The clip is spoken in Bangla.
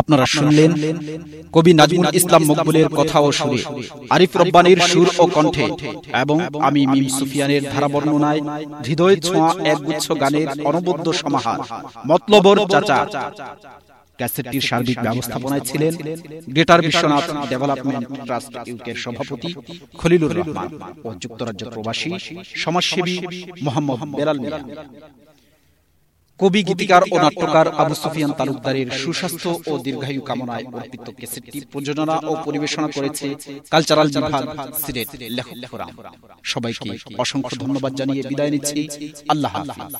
আপনারা শুনলেন কবি নাজমুল ইসলাম মকবুলের কথা ও সুরে। আরিফ রব্বানির সুর ও কণ্ঠে এবং আমি মিম সুফিয়ানের ধারা বর্ণনায় হৃদয় ছোঁয়া একগুচ্ছ গানের অনবদ্য সমাহার। মতলবর চাচা। ক্যাসেটটির সার্বিক ব্যবস্থাপনায় ছিলেন গ্রেটার বিশ্বনাথ ডেভেলপমেন্ট ট্রাস্ট ইউকের সভাপতি খলিলুর রহমান ও যুক্তরাজ্য প্রবাসী সমাজসেবী মোহাম্মদ বেলাল মিয়া। কবি গীতিকার ও নাট্যকার আবু সুফিয়ান তালুকদারের সুস্বাস্থ্য ও দীর্ঘায়ু কামনায় অর্পিত ক্যাসেটটি প্রযোজনা ও পরিবেশনা করেছে কালচারাল বিভাগ সিলেট লেখক সবাইকে অসংখ্য ধন্যবাদ জানিয়ে বিদায় নিচ্ছি। আল্লাহ হাফিজ।